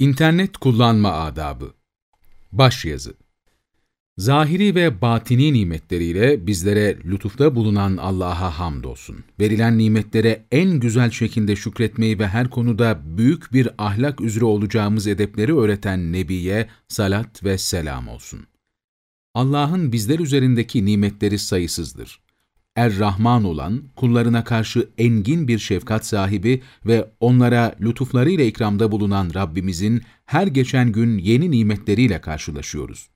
İnternet kullanma adabı Başyazı Zahiri ve batini nimetleriyle bizlere lütufta bulunan Allah'a hamdolsun. Verilen nimetlere en güzel şekilde şükretmeyi ve her konuda büyük bir ahlak üzere olacağımız edepleri öğreten Nebi'ye salat ve selam olsun. Allah'ın bizler üzerindeki nimetleri sayısızdır. Er-Rahman olan, kullarına karşı engin bir şefkat sahibi ve onlara lütuflarıyla ikramda bulunan Rabbimizin her geçen gün yeni nimetleriyle karşılaşıyoruz.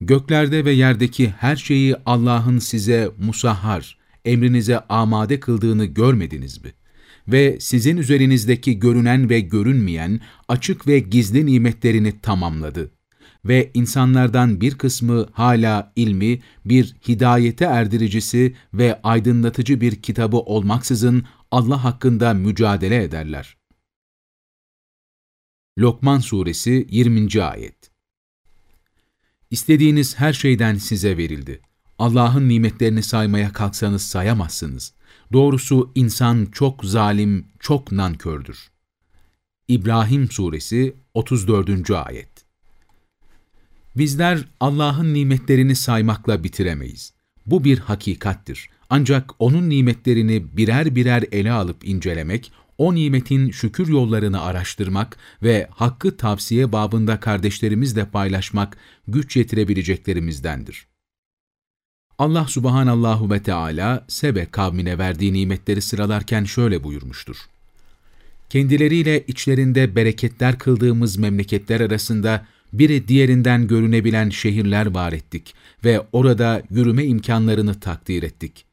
Göklerde ve yerdeki her şeyi Allah'ın size musahhar, emrinize amade kıldığını görmediniz mi? Ve sizin üzerinizdeki görünen ve görünmeyen, açık ve gizli nimetlerini tamamladı ve insanlardan bir kısmı hala ilmi, bir hidayete erdiricisi ve aydınlatıcı bir kitabı olmaksızın Allah hakkında mücadele ederler. Lokman Suresi 20. Ayet İstediğiniz her şeyden size verildi. Allah'ın nimetlerini saymaya kalksanız sayamazsınız. Doğrusu insan çok zalim, çok nankördür. İbrahim Suresi 34. Ayet Bizler Allah'ın nimetlerini saymakla bitiremeyiz. Bu bir hakikattir. Ancak O'nun nimetlerini birer birer ele alıp incelemek, o nimetin şükür yollarını araştırmak ve hakkı tavsiye babında kardeşlerimizle paylaşmak güç yetirebileceklerimizdendir. Allah subhanallahu ve Teala Sebe kavmine verdiği nimetleri sıralarken şöyle buyurmuştur. Kendileriyle içlerinde bereketler kıldığımız memleketler arasında biri diğerinden görünebilen şehirler var ettik ve orada yürüme imkanlarını takdir ettik.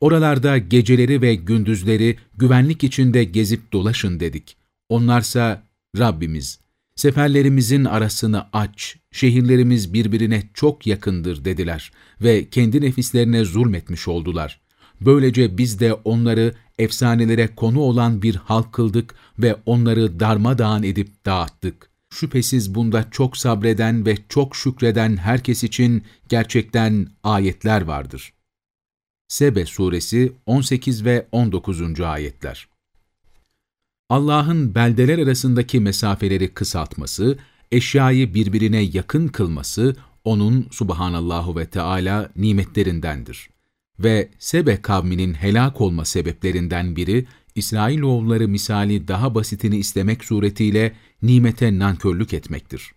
Oralarda geceleri ve gündüzleri güvenlik içinde gezip dolaşın dedik. Onlarsa Rabbimiz, seferlerimizin arasını aç, şehirlerimiz birbirine çok yakındır dediler ve kendi nefislerine zulmetmiş oldular. Böylece biz de onları efsanelere konu olan bir halk kıldık ve onları darmadağın edip dağıttık. Şüphesiz bunda çok sabreden ve çok şükreden herkes için gerçekten ayetler vardır. Sebe Suresi 18 ve 19. Ayetler Allah'ın beldeler arasındaki mesafeleri kısaltması, eşyayı birbirine yakın kılması, O'nun subhanallahu ve Teala nimetlerindendir. Ve Sebe kavminin helak olma sebeplerinden biri, İsrailoğulları misali daha basitini istemek suretiyle nimete nankörlük etmektir.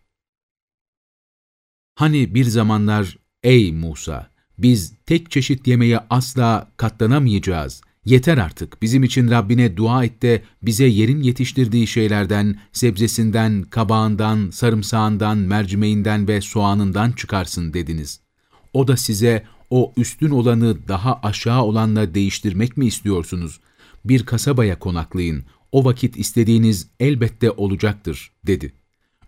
Hani bir zamanlar, ey Musa, biz tek çeşit yemeğe asla katlanamayacağız, yeter artık bizim için Rabbine dua et de bize yerin yetiştirdiği şeylerden, sebzesinden, kabağından, sarımsağından, mercimeğinden ve soğanından çıkarsın dediniz. O da size o üstün olanı daha aşağı olanla değiştirmek mi istiyorsunuz? Bir kasabaya konaklayın, o vakit istediğiniz elbette olacaktır, dedi.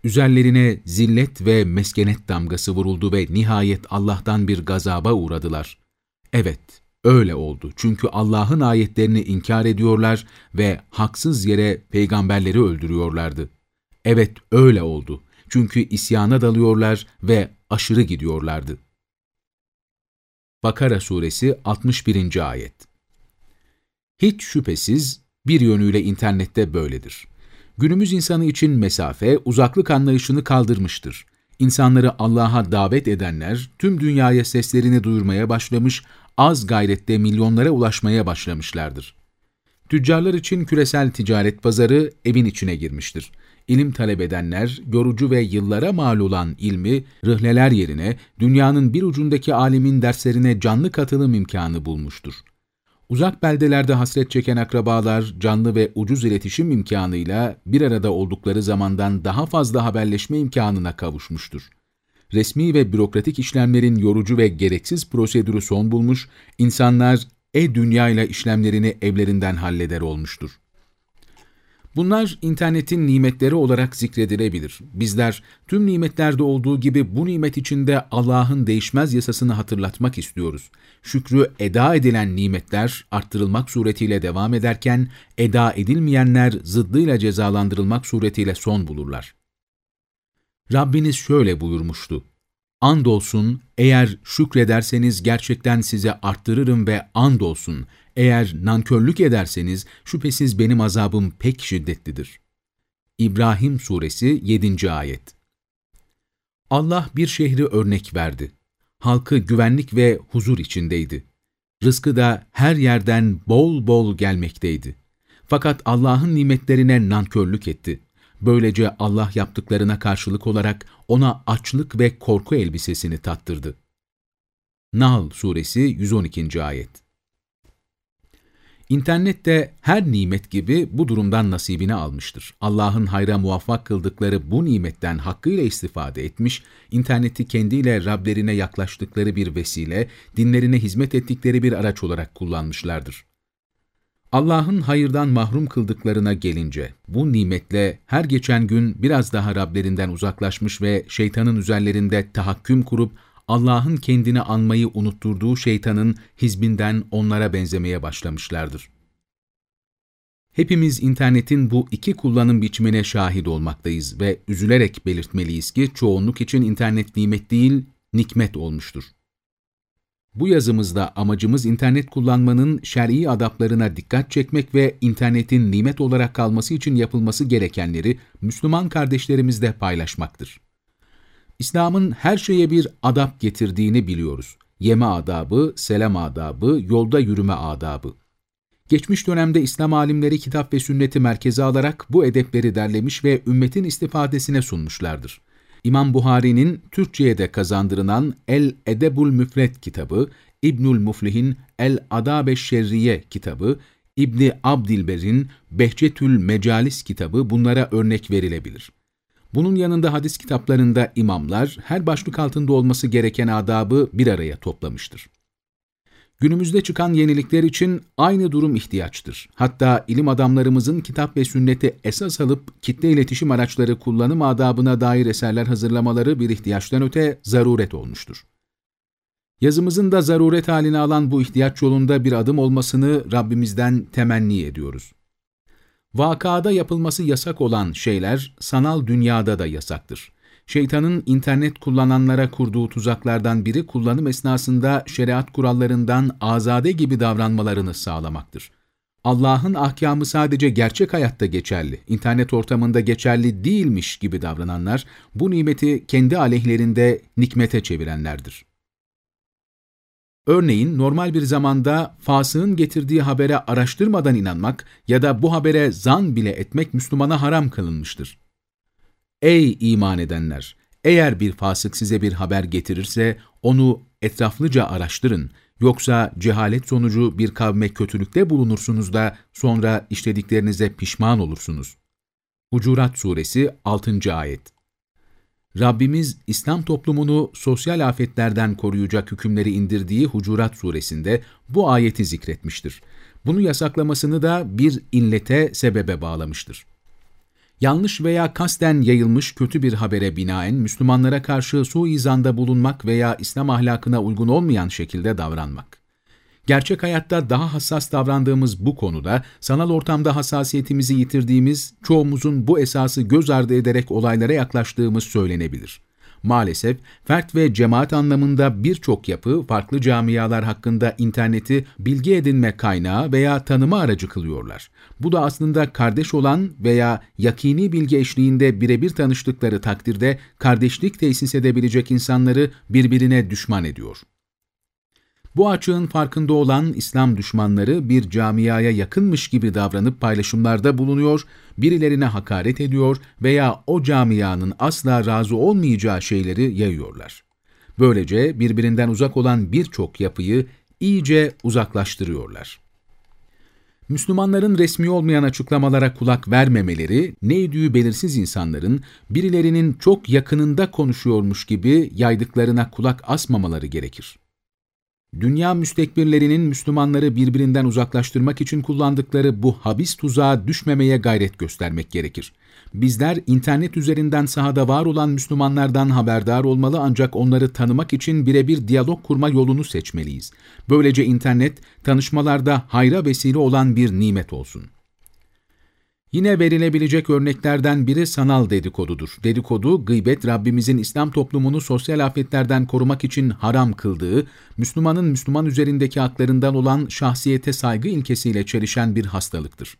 Üzerlerine zillet ve meskenet damgası vuruldu ve nihayet Allah'tan bir gazaba uğradılar. Evet, öyle oldu. Çünkü Allah'ın ayetlerini inkar ediyorlar ve haksız yere peygamberleri öldürüyorlardı. Evet, öyle oldu. Çünkü isyana dalıyorlar ve aşırı gidiyorlardı. Bakara Suresi 61. Ayet Hiç şüphesiz bir yönüyle internette böyledir. Günümüz insanı için mesafe, uzaklık anlayışını kaldırmıştır. İnsanları Allah'a davet edenler tüm dünyaya seslerini duyurmaya başlamış, az gayrette milyonlara ulaşmaya başlamışlardır. Tüccarlar için küresel ticaret pazarı evin içine girmiştir. İlim talep edenler, yorucu ve yıllara mal olan ilmi, rıhleler yerine dünyanın bir ucundaki alimin derslerine canlı katılım imkanı bulmuştur. Uzak beldelerde hasret çeken akrabalar, canlı ve ucuz iletişim imkanıyla bir arada oldukları zamandan daha fazla haberleşme imkanına kavuşmuştur. Resmi ve bürokratik işlemlerin yorucu ve gereksiz prosedürü son bulmuş, insanlar e-dünya ile işlemlerini evlerinden halleder olmuştur. Bunlar internetin nimetleri olarak zikredilebilir. Bizler tüm nimetlerde olduğu gibi bu nimet içinde Allah'ın değişmez yasasını hatırlatmak istiyoruz. Şükrü eda edilen nimetler arttırılmak suretiyle devam ederken eda edilmeyenler zıddıyla cezalandırılmak suretiyle son bulurlar. Rabbiniz şöyle buyurmuştu. Andolsun eğer şükrederseniz gerçekten size arttırırım ve andolsun eğer nankörlük ederseniz şüphesiz benim azabım pek şiddetlidir. İbrahim Suresi 7. Ayet Allah bir şehri örnek verdi. Halkı güvenlik ve huzur içindeydi. Rızkı da her yerden bol bol gelmekteydi. Fakat Allah'ın nimetlerine nankörlük etti. Böylece Allah yaptıklarına karşılık olarak ona açlık ve korku elbisesini tattırdı. Nahl Suresi 112. Ayet İnternet de her nimet gibi bu durumdan nasibini almıştır. Allah'ın hayra muvaffak kıldıkları bu nimetten hakkıyla istifade etmiş, interneti kendiyle Rablerine yaklaştıkları bir vesile, dinlerine hizmet ettikleri bir araç olarak kullanmışlardır. Allah'ın hayırdan mahrum kıldıklarına gelince, bu nimetle her geçen gün biraz daha Rablerinden uzaklaşmış ve şeytanın üzerlerinde tahakküm kurup Allah'ın kendini anmayı unutturduğu şeytanın hizbinden onlara benzemeye başlamışlardır. Hepimiz internetin bu iki kullanım biçimine şahit olmaktayız ve üzülerek belirtmeliyiz ki çoğunluk için internet nimet değil, nikmet olmuştur. Bu yazımızda amacımız internet kullanmanın şer'i adaplarına dikkat çekmek ve internetin nimet olarak kalması için yapılması gerekenleri Müslüman kardeşlerimizle paylaşmaktır. İslam'ın her şeye bir adap getirdiğini biliyoruz. Yeme adabı, selam adabı, yolda yürüme adabı. Geçmiş dönemde İslam alimleri kitap ve sünneti merkeze alarak bu edepleri derlemiş ve ümmetin istifadesine sunmuşlardır. İmam Buhari'nin Türkçe'ye de kazandırılan El Edebul Müfret kitabı, İbnül Muflih'in El Adabe Şerriye kitabı, İbni Abdilber'in Behçetül Mecalis kitabı bunlara örnek verilebilir. Bunun yanında hadis kitaplarında imamlar her başlık altında olması gereken adabı bir araya toplamıştır. Günümüzde çıkan yenilikler için aynı durum ihtiyaçtır. Hatta ilim adamlarımızın kitap ve sünneti esas alıp kitle iletişim araçları kullanım adabına dair eserler hazırlamaları bir ihtiyaçtan öte zaruret olmuştur. Yazımızın da zaruret haline alan bu ihtiyaç yolunda bir adım olmasını Rabbimizden temenni ediyoruz. Vakada yapılması yasak olan şeyler sanal dünyada da yasaktır. Şeytanın internet kullananlara kurduğu tuzaklardan biri kullanım esnasında şeriat kurallarından azade gibi davranmalarını sağlamaktır. Allah'ın ahkamı sadece gerçek hayatta geçerli, internet ortamında geçerli değilmiş gibi davrananlar, bu nimeti kendi aleyhlerinde nikmete çevirenlerdir. Örneğin normal bir zamanda fasığın getirdiği habere araştırmadan inanmak ya da bu habere zan bile etmek Müslümana haram kılınmıştır. Ey iman edenler! Eğer bir fasık size bir haber getirirse onu etraflıca araştırın. Yoksa cehalet sonucu bir kavme kötülükte bulunursunuz da sonra işlediklerinize pişman olursunuz. Hucurat Suresi 6. Ayet Rabbimiz İslam toplumunu sosyal afetlerden koruyacak hükümleri indirdiği Hucurat suresinde bu ayeti zikretmiştir. Bunu yasaklamasını da bir inlete sebebe bağlamıştır. Yanlış veya kasten yayılmış kötü bir habere binaen Müslümanlara karşı suizanda bulunmak veya İslam ahlakına uygun olmayan şekilde davranmak. Gerçek hayatta daha hassas davrandığımız bu konuda, sanal ortamda hassasiyetimizi yitirdiğimiz, çoğumuzun bu esası göz ardı ederek olaylara yaklaştığımız söylenebilir. Maalesef fert ve cemaat anlamında birçok yapı farklı camialar hakkında interneti bilgi edinme kaynağı veya tanıma aracı kılıyorlar. Bu da aslında kardeş olan veya yakini bilgi eşliğinde birebir tanıştıkları takdirde kardeşlik tesis edebilecek insanları birbirine düşman ediyor. Bu açığın farkında olan İslam düşmanları bir camiaya yakınmış gibi davranıp paylaşımlarda bulunuyor, birilerine hakaret ediyor veya o camianın asla razı olmayacağı şeyleri yayıyorlar. Böylece birbirinden uzak olan birçok yapıyı iyice uzaklaştırıyorlar. Müslümanların resmi olmayan açıklamalara kulak vermemeleri, ne idüğü belirsiz insanların birilerinin çok yakınında konuşuyormuş gibi yaydıklarına kulak asmamaları gerekir. Dünya müstekbirlerinin Müslümanları birbirinden uzaklaştırmak için kullandıkları bu habis tuzağa düşmemeye gayret göstermek gerekir. Bizler internet üzerinden sahada var olan Müslümanlardan haberdar olmalı ancak onları tanımak için birebir diyalog kurma yolunu seçmeliyiz. Böylece internet tanışmalarda hayra vesile olan bir nimet olsun. Yine verilebilecek örneklerden biri sanal dedikodudur. Dedikodu, gıybet Rabbimizin İslam toplumunu sosyal afetlerden korumak için haram kıldığı, Müslümanın Müslüman üzerindeki haklarından olan şahsiyete saygı ilkesiyle çelişen bir hastalıktır.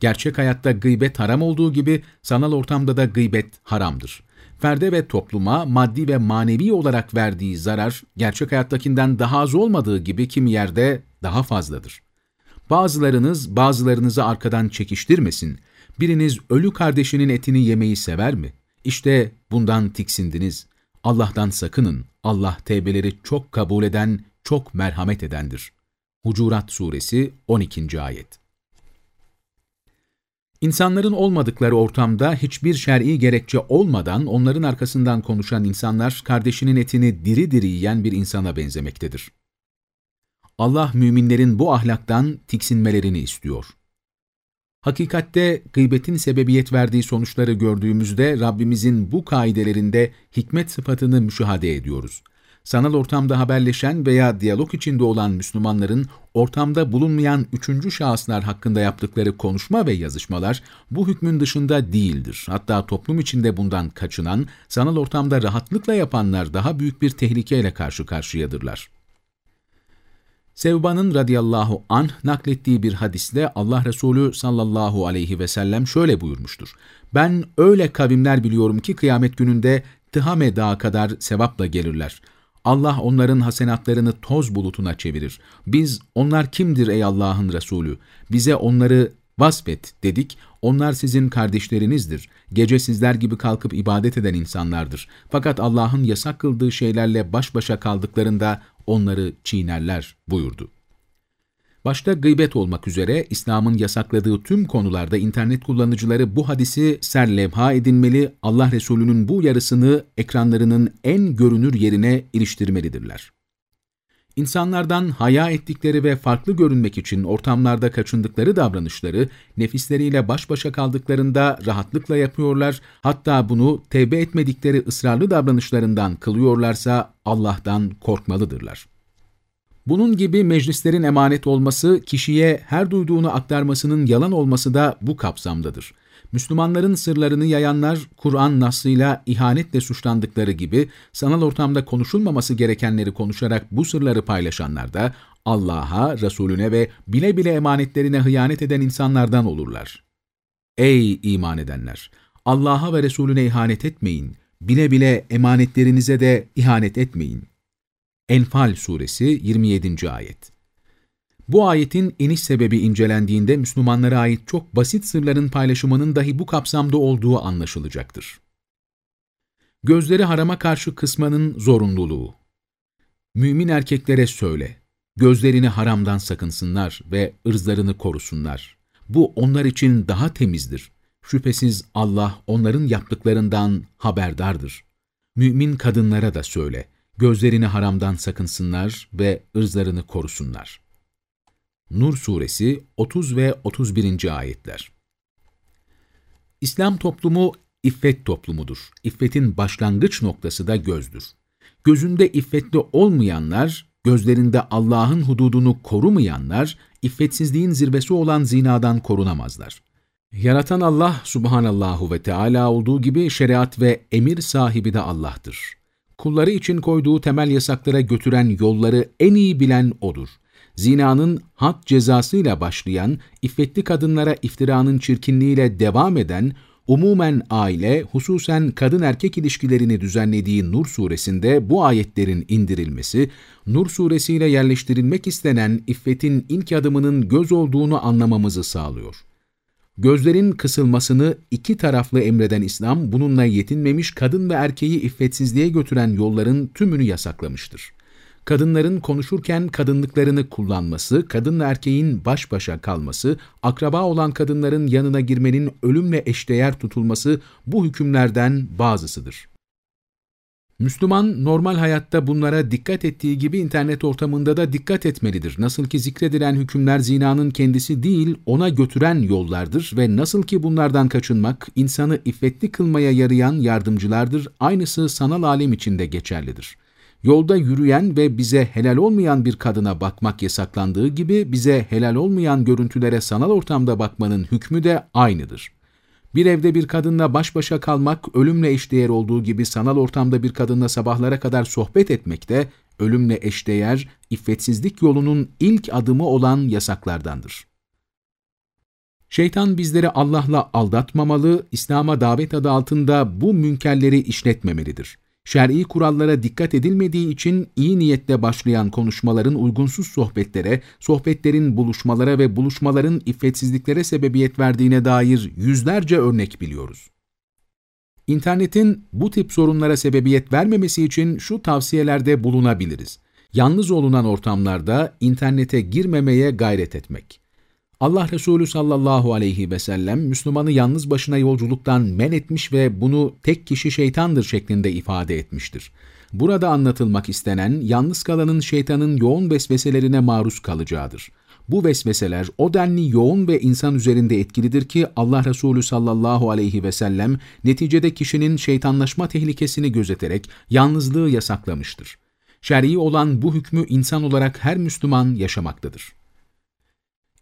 Gerçek hayatta gıybet haram olduğu gibi sanal ortamda da gıybet haramdır. Ferde ve topluma maddi ve manevi olarak verdiği zarar gerçek hayattakinden daha az olmadığı gibi kimi yerde daha fazladır. Bazılarınız bazılarınızı arkadan çekiştirmesin. Biriniz ölü kardeşinin etini yemeyi sever mi? İşte bundan tiksindiniz. Allah'tan sakının. Allah tevbeleri çok kabul eden, çok merhamet edendir. Hucurat Suresi 12. Ayet İnsanların olmadıkları ortamda hiçbir şer'i gerekçe olmadan onların arkasından konuşan insanlar kardeşinin etini diri diri yiyen bir insana benzemektedir. Allah müminlerin bu ahlaktan tiksinmelerini istiyor. Hakikatte gıybetin sebebiyet verdiği sonuçları gördüğümüzde Rabbimizin bu kaidelerinde hikmet sıfatını müşahede ediyoruz sanal ortamda haberleşen veya diyalog içinde olan Müslümanların ortamda bulunmayan üçüncü şahıslar hakkında yaptıkları konuşma ve yazışmalar bu hükmün dışında değildir. Hatta toplum içinde bundan kaçınan, sanal ortamda rahatlıkla yapanlar daha büyük bir tehlikeyle karşı karşıyadırlar. Sevban'ın radıyallahu anh naklettiği bir hadiste Allah Resulü sallallahu aleyhi ve sellem şöyle buyurmuştur. Ben öyle kavimler biliyorum ki kıyamet gününde Tıhame dağı kadar sevapla gelirler. Allah onların hasenatlarını toz bulutuna çevirir. Biz, onlar kimdir ey Allah'ın Resulü? Bize onları vasfet dedik, onlar sizin kardeşlerinizdir. Gece sizler gibi kalkıp ibadet eden insanlardır. Fakat Allah'ın yasak kıldığı şeylerle baş başa kaldıklarında onları çiğnerler buyurdu. Başta gıybet olmak üzere İslam'ın yasakladığı tüm konularda internet kullanıcıları bu hadisi serlevha edinmeli, Allah Resulü'nün bu yarısını ekranlarının en görünür yerine iliştirmelidirler. İnsanlardan haya ettikleri ve farklı görünmek için ortamlarda kaçındıkları davranışları nefisleriyle baş başa kaldıklarında rahatlıkla yapıyorlar, hatta bunu tevbe etmedikleri ısrarlı davranışlarından kılıyorlarsa Allah'tan korkmalıdırlar. Bunun gibi meclislerin emanet olması, kişiye her duyduğunu aktarmasının yalan olması da bu kapsamdadır. Müslümanların sırlarını yayanlar, Kur'an nasıyla ihanetle suçlandıkları gibi, sanal ortamda konuşulmaması gerekenleri konuşarak bu sırları paylaşanlar da, Allah'a, Resulüne ve bile bile emanetlerine hıyanet eden insanlardan olurlar. Ey iman edenler! Allah'a ve Resulüne ihanet etmeyin, bile bile emanetlerinize de ihanet etmeyin. Enfal Suresi 27. Ayet Bu ayetin iniş sebebi incelendiğinde Müslümanlara ait çok basit sırların paylaşımının dahi bu kapsamda olduğu anlaşılacaktır. Gözleri harama karşı kısmanın zorunluluğu Mümin erkeklere söyle, gözlerini haramdan sakınsınlar ve ırzlarını korusunlar. Bu onlar için daha temizdir. Şüphesiz Allah onların yaptıklarından haberdardır. Mümin kadınlara da söyle, gözlerini haramdan sakınsınlar ve ırzlarını korusunlar. Nur Suresi 30 ve 31. Ayetler İslam toplumu iffet toplumudur. İffetin başlangıç noktası da gözdür. Gözünde iffetli olmayanlar, gözlerinde Allah'ın hududunu korumayanlar, iffetsizliğin zirvesi olan zinadan korunamazlar. Yaratan Allah subhanallahu ve Teala olduğu gibi şeriat ve emir sahibi de Allah'tır kulları için koyduğu temel yasaklara götüren yolları en iyi bilen O'dur. Zinanın had cezasıyla başlayan, iffetli kadınlara iftiranın çirkinliğiyle devam eden, umumen aile, hususen kadın-erkek ilişkilerini düzenlediği Nur suresinde bu ayetlerin indirilmesi, Nur suresiyle yerleştirilmek istenen iffetin ilk adımının göz olduğunu anlamamızı sağlıyor. Gözlerin kısılmasını iki taraflı emreden İslam, bununla yetinmemiş kadın ve erkeği iffetsizliğe götüren yolların tümünü yasaklamıştır. Kadınların konuşurken kadınlıklarını kullanması, kadınla erkeğin baş başa kalması, akraba olan kadınların yanına girmenin ölümle eşdeğer tutulması bu hükümlerden bazısıdır. Müslüman normal hayatta bunlara dikkat ettiği gibi internet ortamında da dikkat etmelidir. Nasıl ki zikredilen hükümler zinanın kendisi değil, ona götüren yollardır ve nasıl ki bunlardan kaçınmak, insanı iffetli kılmaya yarayan yardımcılardır, aynısı sanal alem içinde geçerlidir. Yolda yürüyen ve bize helal olmayan bir kadına bakmak yasaklandığı gibi bize helal olmayan görüntülere sanal ortamda bakmanın hükmü de aynıdır. Bir evde bir kadınla baş başa kalmak ölümle eşdeğer olduğu gibi sanal ortamda bir kadınla sabahlara kadar sohbet etmek de ölümle eşdeğer, iffetsizlik yolunun ilk adımı olan yasaklardandır. Şeytan bizleri Allah'la aldatmamalı, İslam'a davet adı altında bu münkerleri işletmemelidir. Şer'i kurallara dikkat edilmediği için iyi niyetle başlayan konuşmaların uygunsuz sohbetlere, sohbetlerin buluşmalara ve buluşmaların iffetsizliklere sebebiyet verdiğine dair yüzlerce örnek biliyoruz. İnternetin bu tip sorunlara sebebiyet vermemesi için şu tavsiyelerde bulunabiliriz. Yalnız olunan ortamlarda internete girmemeye gayret etmek. Allah Resulü sallallahu aleyhi ve sellem Müslümanı yalnız başına yolculuktan men etmiş ve bunu tek kişi şeytandır şeklinde ifade etmiştir. Burada anlatılmak istenen yalnız kalanın şeytanın yoğun vesveselerine maruz kalacağıdır. Bu vesveseler o denli yoğun ve insan üzerinde etkilidir ki Allah Resulü sallallahu aleyhi ve sellem neticede kişinin şeytanlaşma tehlikesini gözeterek yalnızlığı yasaklamıştır. Şer'i olan bu hükmü insan olarak her Müslüman yaşamaktadır.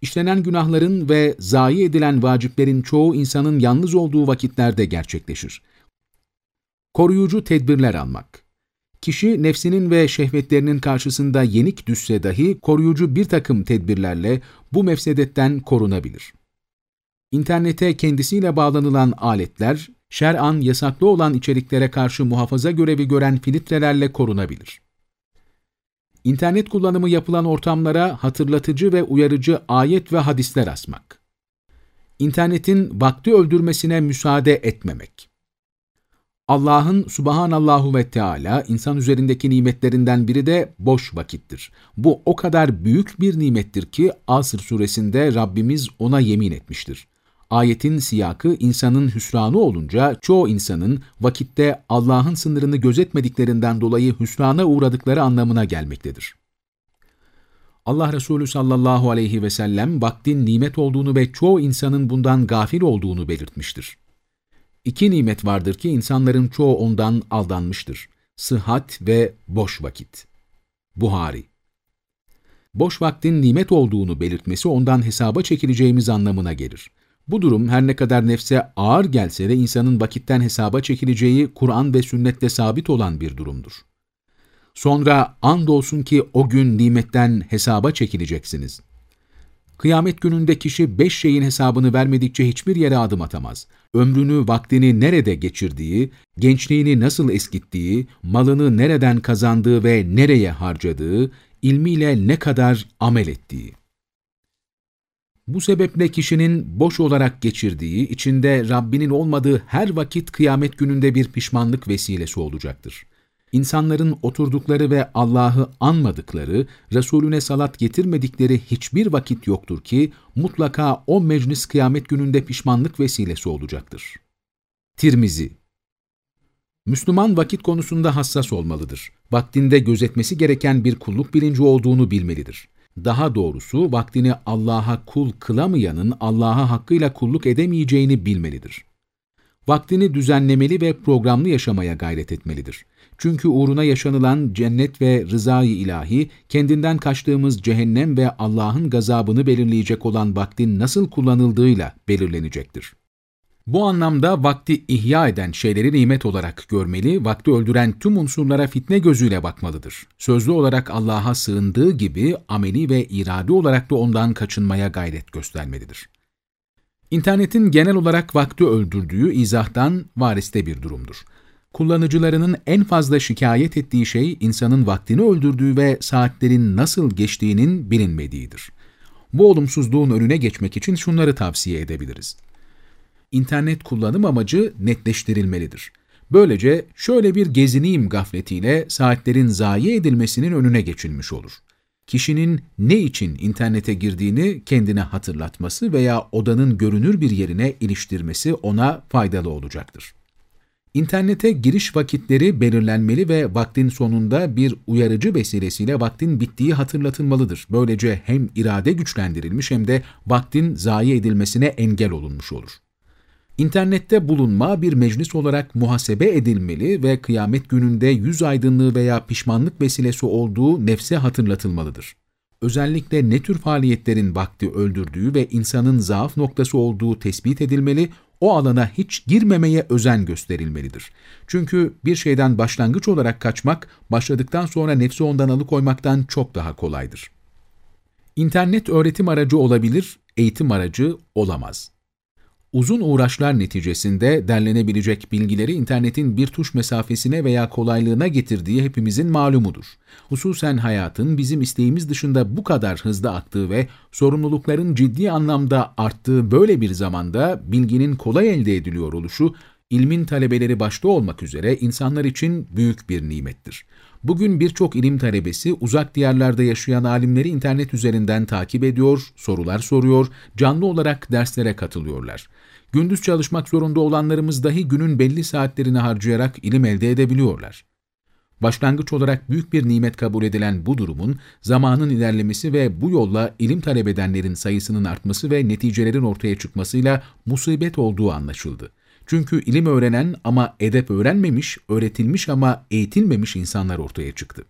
İşlenen günahların ve zayi edilen vaciplerin çoğu insanın yalnız olduğu vakitlerde gerçekleşir. Koruyucu tedbirler almak Kişi nefsinin ve şehvetlerinin karşısında yenik düşse dahi koruyucu bir takım tedbirlerle bu mefsedetten korunabilir. İnternete kendisiyle bağlanılan aletler, şer'an yasaklı olan içeriklere karşı muhafaza görevi gören filtrelerle korunabilir. İnternet kullanımı yapılan ortamlara hatırlatıcı ve uyarıcı ayet ve hadisler asmak. İnternetin vakti öldürmesine müsaade etmemek. Allah'ın subhanallahu ve Teala insan üzerindeki nimetlerinden biri de boş vakittir. Bu o kadar büyük bir nimettir ki Asr suresinde Rabbimiz ona yemin etmiştir. Ayetin siyakı insanın hüsranı olunca çoğu insanın vakitte Allah'ın sınırını gözetmediklerinden dolayı hüsrana uğradıkları anlamına gelmektedir. Allah Resulü sallallahu aleyhi ve sellem vaktin nimet olduğunu ve çoğu insanın bundan gafil olduğunu belirtmiştir. İki nimet vardır ki insanların çoğu ondan aldanmıştır. Sıhhat ve boş vakit. Buhari Boş vaktin nimet olduğunu belirtmesi ondan hesaba çekileceğimiz anlamına gelir. Bu durum her ne kadar nefse ağır gelse de insanın vakitten hesaba çekileceği Kur'an ve sünnette sabit olan bir durumdur. Sonra andolsun ki o gün nimetten hesaba çekileceksiniz. Kıyamet gününde kişi beş şeyin hesabını vermedikçe hiçbir yere adım atamaz. Ömrünü, vaktini nerede geçirdiği, gençliğini nasıl eskittiği, malını nereden kazandığı ve nereye harcadığı, ilmiyle ne kadar amel ettiği. Bu sebeple kişinin boş olarak geçirdiği, içinde Rabbinin olmadığı her vakit kıyamet gününde bir pişmanlık vesilesi olacaktır. İnsanların oturdukları ve Allah'ı anmadıkları, Resulüne salat getirmedikleri hiçbir vakit yoktur ki mutlaka o meclis kıyamet gününde pişmanlık vesilesi olacaktır. Tirmizi Müslüman vakit konusunda hassas olmalıdır. Vaktinde gözetmesi gereken bir kulluk bilinci olduğunu bilmelidir. Daha doğrusu vaktini Allah'a kul kılamayanın Allah'a hakkıyla kulluk edemeyeceğini bilmelidir. Vaktini düzenlemeli ve programlı yaşamaya gayret etmelidir. Çünkü uğruna yaşanılan cennet ve rızayı ilahi, kendinden kaçtığımız cehennem ve Allah'ın gazabını belirleyecek olan vaktin nasıl kullanıldığıyla belirlenecektir. Bu anlamda vakti ihya eden şeyleri nimet olarak görmeli, vakti öldüren tüm unsurlara fitne gözüyle bakmalıdır. Sözlü olarak Allah'a sığındığı gibi ameli ve irade olarak da ondan kaçınmaya gayret göstermelidir. İnternetin genel olarak vakti öldürdüğü izahtan variste bir durumdur. Kullanıcılarının en fazla şikayet ettiği şey insanın vaktini öldürdüğü ve saatlerin nasıl geçtiğinin bilinmediğidir. Bu olumsuzluğun önüne geçmek için şunları tavsiye edebiliriz internet kullanım amacı netleştirilmelidir. Böylece şöyle bir gezineyim gafletiyle saatlerin zayi edilmesinin önüne geçilmiş olur. Kişinin ne için internete girdiğini kendine hatırlatması veya odanın görünür bir yerine iliştirmesi ona faydalı olacaktır. İnternete giriş vakitleri belirlenmeli ve vaktin sonunda bir uyarıcı vesilesiyle vaktin bittiği hatırlatılmalıdır. Böylece hem irade güçlendirilmiş hem de vaktin zayi edilmesine engel olunmuş olur. İnternette bulunma bir meclis olarak muhasebe edilmeli ve kıyamet gününde yüz aydınlığı veya pişmanlık vesilesi olduğu nefse hatırlatılmalıdır. Özellikle ne tür faaliyetlerin vakti öldürdüğü ve insanın zaaf noktası olduğu tespit edilmeli, o alana hiç girmemeye özen gösterilmelidir. Çünkü bir şeyden başlangıç olarak kaçmak, başladıktan sonra nefsi ondan alıkoymaktan çok daha kolaydır. İnternet öğretim aracı olabilir, eğitim aracı olamaz. Uzun uğraşlar neticesinde derlenebilecek bilgileri internetin bir tuş mesafesine veya kolaylığına getirdiği hepimizin malumudur. Hususen hayatın bizim isteğimiz dışında bu kadar hızlı aktığı ve sorumlulukların ciddi anlamda arttığı böyle bir zamanda bilginin kolay elde ediliyor oluşu, ilmin talebeleri başta olmak üzere insanlar için büyük bir nimettir. Bugün birçok ilim talebesi uzak diyarlarda yaşayan alimleri internet üzerinden takip ediyor, sorular soruyor, canlı olarak derslere katılıyorlar. Gündüz çalışmak zorunda olanlarımız dahi günün belli saatlerini harcayarak ilim elde edebiliyorlar. Başlangıç olarak büyük bir nimet kabul edilen bu durumun zamanın ilerlemesi ve bu yolla ilim talep edenlerin sayısının artması ve neticelerin ortaya çıkmasıyla musibet olduğu anlaşıldı. Çünkü ilim öğrenen ama edep öğrenmemiş, öğretilmiş ama eğitilmemiş insanlar ortaya çıktı.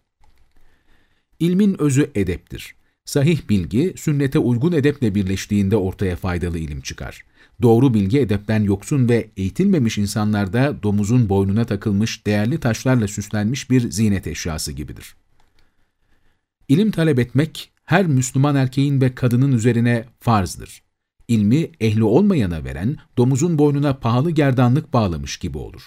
İlmin özü edeptir. Sahih bilgi, sünnete uygun edeple birleştiğinde ortaya faydalı ilim çıkar. Doğru bilgi edepten yoksun ve eğitilmemiş insanlarda domuzun boynuna takılmış değerli taşlarla süslenmiş bir zinet eşyası gibidir. İlim talep etmek her Müslüman erkeğin ve kadının üzerine farzdır. İlmi ehli olmayana veren, domuzun boynuna pahalı gerdanlık bağlamış gibi olur.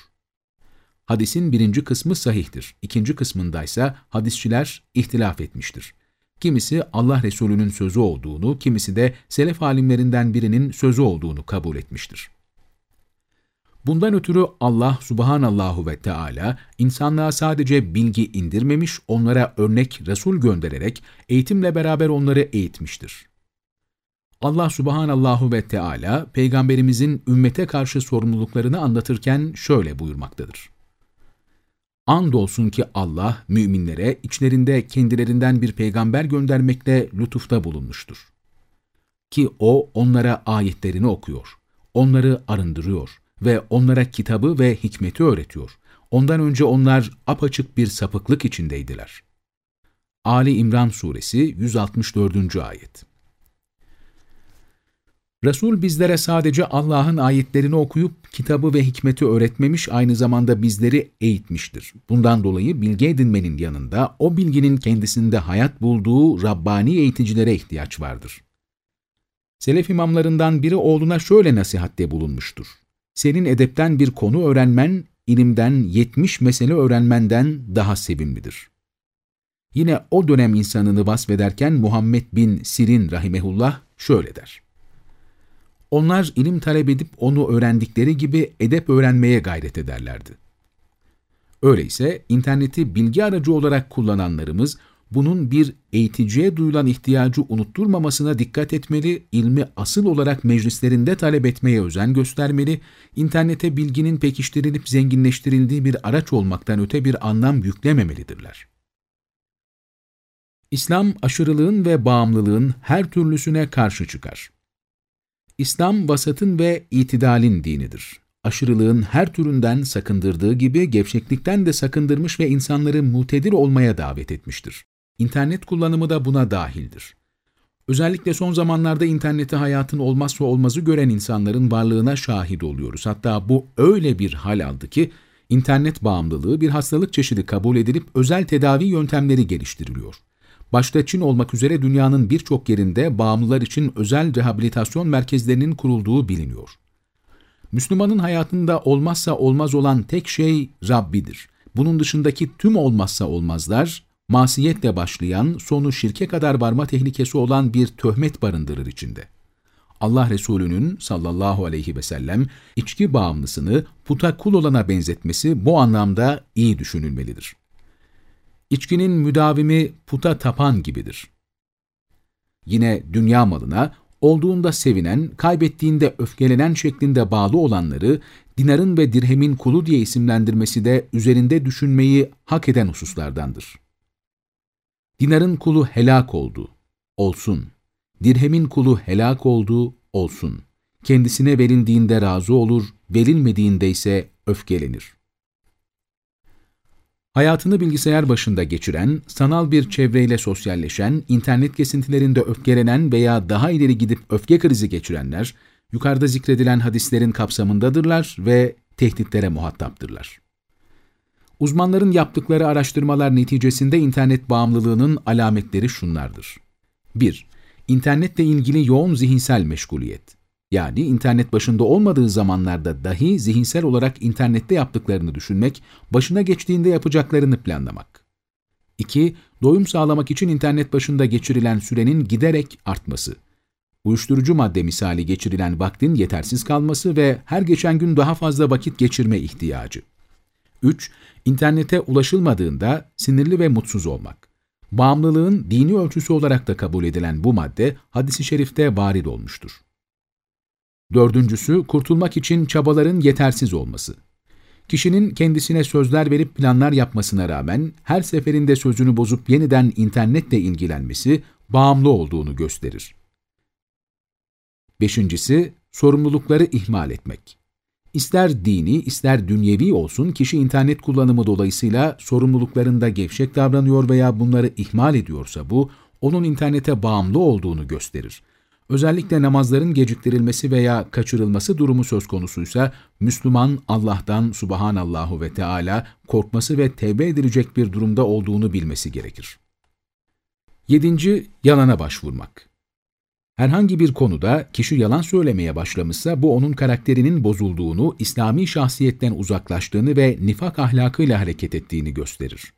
Hadisin birinci kısmı sahihtir, ikinci kısmındaysa hadisçiler ihtilaf etmiştir. Kimisi Allah Resulü'nün sözü olduğunu, kimisi de selef alimlerinden birinin sözü olduğunu kabul etmiştir. Bundan ötürü Allah subhanallahu ve Teala insanlığa sadece bilgi indirmemiş, onlara örnek Resul göndererek eğitimle beraber onları eğitmiştir. Allah subhanallahu ve Teala peygamberimizin ümmete karşı sorumluluklarını anlatırken şöyle buyurmaktadır. Andolsun ki Allah müminlere içlerinde kendilerinden bir peygamber göndermekle lütufta bulunmuştur. Ki o onlara ayetlerini okuyor, onları arındırıyor ve onlara kitabı ve hikmeti öğretiyor. Ondan önce onlar apaçık bir sapıklık içindeydiler. Ali İmran Suresi 164. Ayet Resul bizlere sadece Allah'ın ayetlerini okuyup kitabı ve hikmeti öğretmemiş, aynı zamanda bizleri eğitmiştir. Bundan dolayı bilgi edinmenin yanında o bilginin kendisinde hayat bulduğu Rabbani eğiticilere ihtiyaç vardır. Selef imamlarından biri oğluna şöyle nasihatte bulunmuştur. Senin edepten bir konu öğrenmen, ilimden yetmiş mesele öğrenmenden daha sevimlidir. Yine o dönem insanını vasfederken Muhammed bin Sirin rahimehullah şöyle der. Onlar ilim talep edip onu öğrendikleri gibi edep öğrenmeye gayret ederlerdi. Öyleyse interneti bilgi aracı olarak kullananlarımız bunun bir eğiticiye duyulan ihtiyacı unutturmamasına dikkat etmeli, ilmi asıl olarak meclislerinde talep etmeye özen göstermeli, internete bilginin pekiştirilip zenginleştirildiği bir araç olmaktan öte bir anlam yüklememelidirler. İslam aşırılığın ve bağımlılığın her türlüsüne karşı çıkar. İslam vasatın ve itidalin dinidir. Aşırılığın her türünden sakındırdığı gibi gevşeklikten de sakındırmış ve insanları mutedir olmaya davet etmiştir. İnternet kullanımı da buna dahildir. Özellikle son zamanlarda interneti hayatın olmazsa olmazı gören insanların varlığına şahit oluyoruz. Hatta bu öyle bir hal aldı ki internet bağımlılığı bir hastalık çeşidi kabul edilip özel tedavi yöntemleri geliştiriliyor. Başta Çin olmak üzere dünyanın birçok yerinde bağımlılar için özel rehabilitasyon merkezlerinin kurulduğu biliniyor. Müslümanın hayatında olmazsa olmaz olan tek şey Rabbidir. Bunun dışındaki tüm olmazsa olmazlar, masiyetle başlayan, sonu şirke kadar varma tehlikesi olan bir töhmet barındırır içinde. Allah Resulü'nün sallallahu aleyhi ve sellem içki bağımlısını puta kul olana benzetmesi bu anlamda iyi düşünülmelidir. İçkinin müdavimi puta tapan gibidir. Yine dünya malına, olduğunda sevinen, kaybettiğinde öfkelenen şeklinde bağlı olanları, dinarın ve dirhemin kulu diye isimlendirmesi de üzerinde düşünmeyi hak eden hususlardandır. Dinarın kulu helak oldu, olsun. Dirhemin kulu helak oldu, olsun. Kendisine verildiğinde razı olur, verilmediğinde ise öfkelenir. Hayatını bilgisayar başında geçiren, sanal bir çevreyle sosyalleşen, internet kesintilerinde öfkelenen veya daha ileri gidip öfke krizi geçirenler, yukarıda zikredilen hadislerin kapsamındadırlar ve tehditlere muhataptırlar. Uzmanların yaptıkları araştırmalar neticesinde internet bağımlılığının alametleri şunlardır. 1. internetle ilgili yoğun zihinsel meşguliyet. Yani internet başında olmadığı zamanlarda dahi zihinsel olarak internette yaptıklarını düşünmek, başına geçtiğinde yapacaklarını planlamak. 2. Doyum sağlamak için internet başında geçirilen sürenin giderek artması. Uyuşturucu madde misali geçirilen vaktin yetersiz kalması ve her geçen gün daha fazla vakit geçirme ihtiyacı. 3. İnternete ulaşılmadığında sinirli ve mutsuz olmak. Bağımlılığın dini ölçüsü olarak da kabul edilen bu madde hadisi şerifte varid olmuştur. Dördüncüsü, kurtulmak için çabaların yetersiz olması. Kişinin kendisine sözler verip planlar yapmasına rağmen her seferinde sözünü bozup yeniden internetle ilgilenmesi bağımlı olduğunu gösterir. Beşincisi, sorumlulukları ihmal etmek. İster dini, ister dünyevi olsun kişi internet kullanımı dolayısıyla sorumluluklarında gevşek davranıyor veya bunları ihmal ediyorsa bu, onun internete bağımlı olduğunu gösterir. Özellikle namazların geciktirilmesi veya kaçırılması durumu söz konusuysa, Müslüman Allah'tan subhanallahu ve Teala korkması ve tevbe edilecek bir durumda olduğunu bilmesi gerekir. 7. Yalana başvurmak. Herhangi bir konuda kişi yalan söylemeye başlamışsa bu onun karakterinin bozulduğunu, İslami şahsiyetten uzaklaştığını ve nifak ahlakıyla hareket ettiğini gösterir.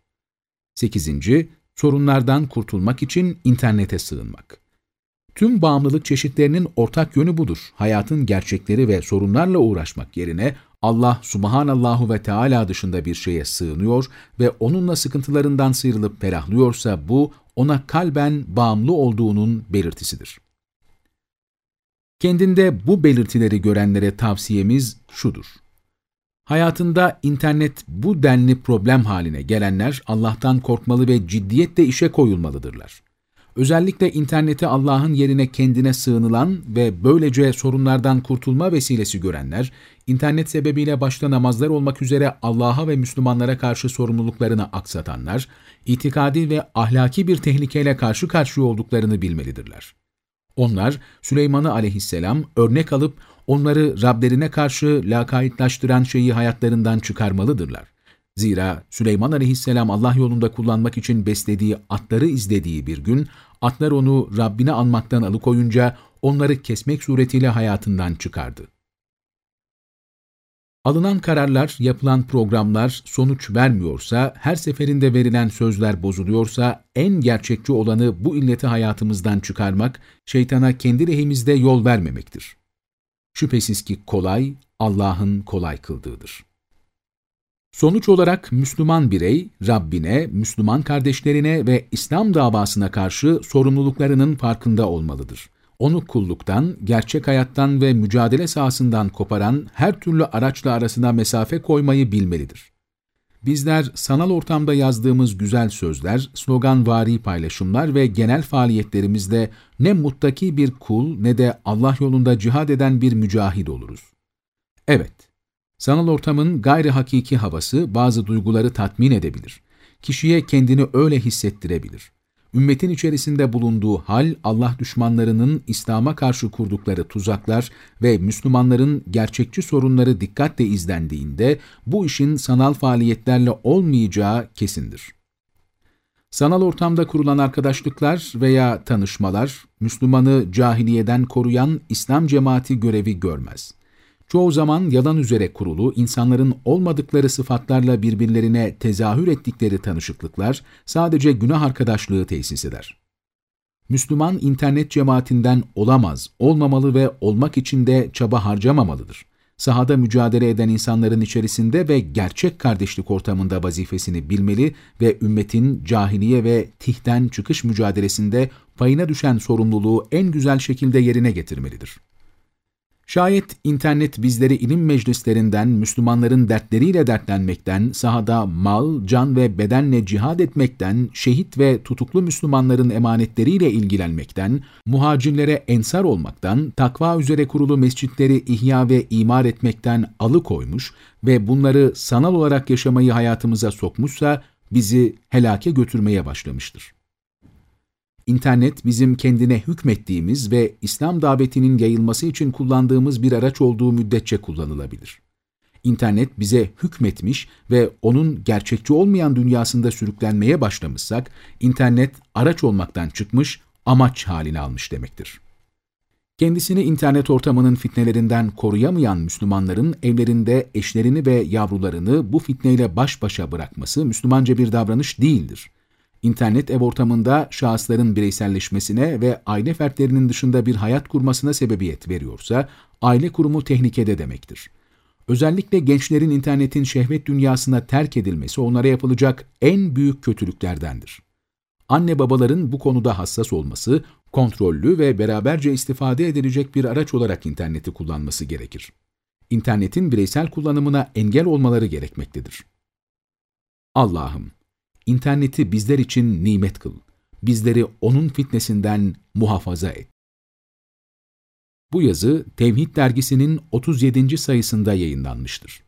8. Sorunlardan kurtulmak için internete sığınmak. Tüm bağımlılık çeşitlerinin ortak yönü budur. Hayatın gerçekleri ve sorunlarla uğraşmak yerine Allah subhanallahu ve Teala dışında bir şeye sığınıyor ve onunla sıkıntılarından sıyrılıp ferahlıyorsa bu ona kalben bağımlı olduğunun belirtisidir. Kendinde bu belirtileri görenlere tavsiyemiz şudur. Hayatında internet bu denli problem haline gelenler Allah'tan korkmalı ve ciddiyetle işe koyulmalıdırlar. Özellikle interneti Allah'ın yerine kendine sığınılan ve böylece sorunlardan kurtulma vesilesi görenler, internet sebebiyle başta namazlar olmak üzere Allah'a ve Müslümanlara karşı sorumluluklarını aksatanlar, itikadi ve ahlaki bir tehlikeyle karşı karşıya olduklarını bilmelidirler. Onlar Süleyman'ı aleyhisselam örnek alıp onları Rablerine karşı lakaytlaştıran şeyi hayatlarından çıkarmalıdırlar. Zira Süleyman aleyhisselam Allah yolunda kullanmak için beslediği atları izlediği bir gün, atlar onu Rabbine anmaktan alıkoyunca onları kesmek suretiyle hayatından çıkardı. Alınan kararlar, yapılan programlar sonuç vermiyorsa, her seferinde verilen sözler bozuluyorsa, en gerçekçi olanı bu illeti hayatımızdan çıkarmak, şeytana kendi lehimizde yol vermemektir. Şüphesiz ki kolay, Allah'ın kolay kıldığıdır. Sonuç olarak Müslüman birey, Rabbine, Müslüman kardeşlerine ve İslam davasına karşı sorumluluklarının farkında olmalıdır onu kulluktan, gerçek hayattan ve mücadele sahasından koparan her türlü araçla arasına mesafe koymayı bilmelidir. Bizler sanal ortamda yazdığımız güzel sözler, sloganvari paylaşımlar ve genel faaliyetlerimizde ne muttaki bir kul ne de Allah yolunda cihad eden bir mücahid oluruz. Evet, sanal ortamın gayri hakiki havası bazı duyguları tatmin edebilir. Kişiye kendini öyle hissettirebilir ümmetin içerisinde bulunduğu hal, Allah düşmanlarının İslam'a karşı kurdukları tuzaklar ve Müslümanların gerçekçi sorunları dikkatle izlendiğinde bu işin sanal faaliyetlerle olmayacağı kesindir. Sanal ortamda kurulan arkadaşlıklar veya tanışmalar, Müslümanı cahiliyeden koruyan İslam cemaati görevi görmez çoğu zaman yalan üzere kurulu, insanların olmadıkları sıfatlarla birbirlerine tezahür ettikleri tanışıklıklar sadece günah arkadaşlığı tesis eder. Müslüman internet cemaatinden olamaz, olmamalı ve olmak için de çaba harcamamalıdır. Sahada mücadele eden insanların içerisinde ve gerçek kardeşlik ortamında vazifesini bilmeli ve ümmetin cahiliye ve tihten çıkış mücadelesinde payına düşen sorumluluğu en güzel şekilde yerine getirmelidir. Şayet internet bizleri ilim meclislerinden, Müslümanların dertleriyle dertlenmekten, sahada mal, can ve bedenle cihad etmekten, şehit ve tutuklu Müslümanların emanetleriyle ilgilenmekten, muhacirlere ensar olmaktan, takva üzere kurulu mescitleri ihya ve imar etmekten alıkoymuş ve bunları sanal olarak yaşamayı hayatımıza sokmuşsa, bizi helake götürmeye başlamıştır. İnternet bizim kendine hükmettiğimiz ve İslam davetinin yayılması için kullandığımız bir araç olduğu müddetçe kullanılabilir. İnternet bize hükmetmiş ve onun gerçekçi olmayan dünyasında sürüklenmeye başlamışsak, internet araç olmaktan çıkmış, amaç haline almış demektir. Kendisini internet ortamının fitnelerinden koruyamayan Müslümanların evlerinde eşlerini ve yavrularını bu fitneyle baş başa bırakması Müslümanca bir davranış değildir. İnternet ev ortamında şahısların bireyselleşmesine ve aile fertlerinin dışında bir hayat kurmasına sebebiyet veriyorsa, aile kurumu tehlikede demektir. Özellikle gençlerin internetin şehvet dünyasına terk edilmesi onlara yapılacak en büyük kötülüklerdendir. Anne babaların bu konuda hassas olması, kontrollü ve beraberce istifade edilecek bir araç olarak interneti kullanması gerekir. İnternetin bireysel kullanımına engel olmaları gerekmektedir. Allah'ım, interneti bizler için nimet kıl, bizleri onun fitnesinden muhafaza et. Bu yazı Tevhid dergisinin 37. sayısında yayınlanmıştır.